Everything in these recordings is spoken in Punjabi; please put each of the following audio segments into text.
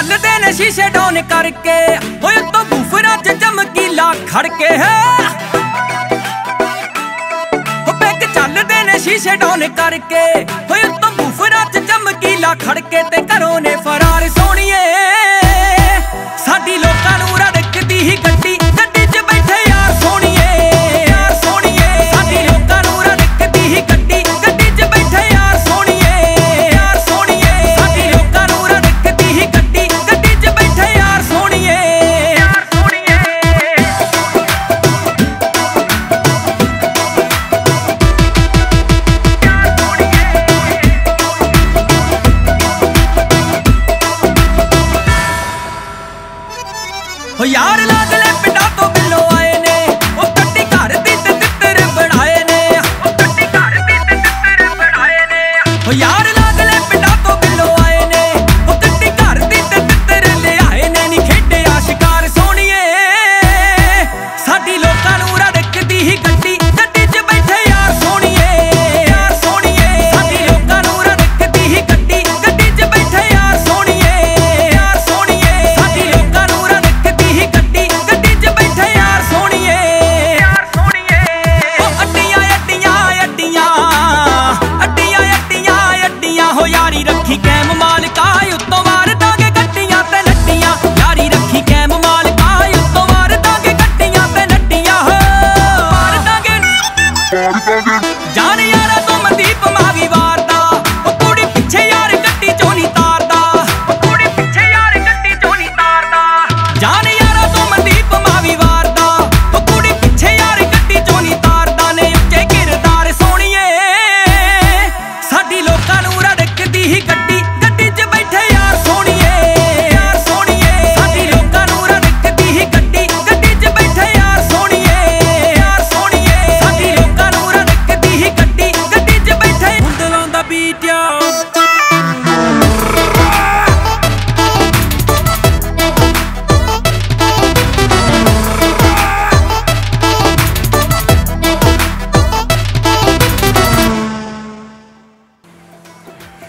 ਚੱਲਦੇ ਨੇ ਸ਼ੀਸ਼ੇ ਡਾਊਨ ਕਰਕੇ। ਓਏ ਉੱਤੋਂ ਬੂਫਰਾਂ 'ਚ ਚਮਕੀਲਾ ਖੜਕੇ ਹੈ। ਹੋ ਪੈਕ ਚੱਲਦੇ ਨੇ ਸ਼ੀਸ਼ੇ ਡਾਊਨ ਕਰਕੇ। ਓਏ ਉੱਤੋਂ யாரெல்லாம் ਰੱਖੀ ਕੈਮ ਮਾਲਕਾ ਉੱਤੋਂ ਮਾਰ ਦਾਂਗੇ ਗੱਟੀਆਂ ਤੇ ਲੱਟੀਆਂ ਯਾਰੀ ਰੱਖੀ ਕੈਮ ਮਾਲਕਾ ਉੱਤੋਂ ਮਾਰ ਦਾਂਗੇ ਗੱਟੀਆਂ ਤੇ ਲੱਟੀਆਂ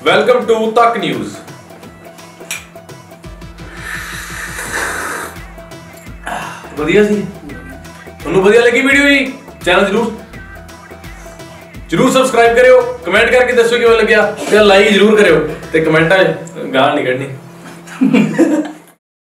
ਵੈਲਕਮ ਟੂ ਤੱਕ ਨਿਊਜ਼ ਵਧੀਆ ਸੀ। ਤੁਹਾਨੂੰ ਵਧੀਆ ਲੱਗੀ ਵੀਡੀਓ ਜੀ? ਚੈਨਲ ਜ਼ਰੂਰ ਜਰੂਰ ਸਬਸਕ੍ਰਾਈਬ ਕਰਿਓ। ਕਮੈਂਟ ਕਰਕੇ ਦੱਸੋ ਕਿਵੇਂ ਲੱਗਿਆ। ਤੇ ਲਾਈਕ ਜਰੂਰ ਕਰਿਓ। ਤੇ ਕਮੈਂਟਾਂ ਗਾਲ ਨਹੀਂ ਕੱਢਣੀ।